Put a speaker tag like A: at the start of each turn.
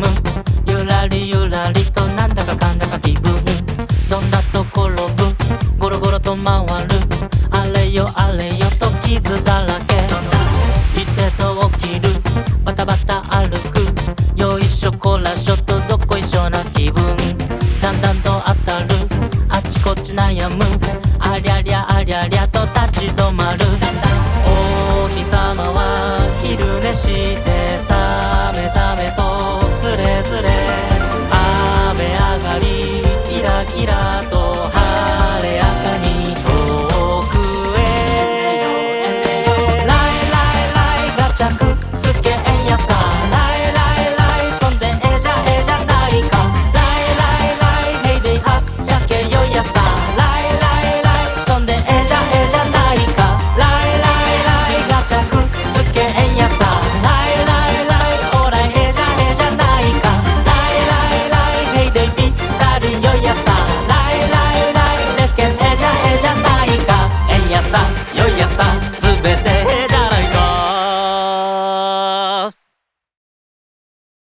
A: ム。ゆらりゆらりとなんだかかんだか気分。どんなところぶゴロゴロと回る。あれよあれよと傷だらけ。いてと起きる。バタバタ歩く。よいしょこらしょとどっこいしょな気分。だんだんと当たる。あちこち悩む。ありゃりゃありゃりゃと立ち止まる。お日様は昼寝して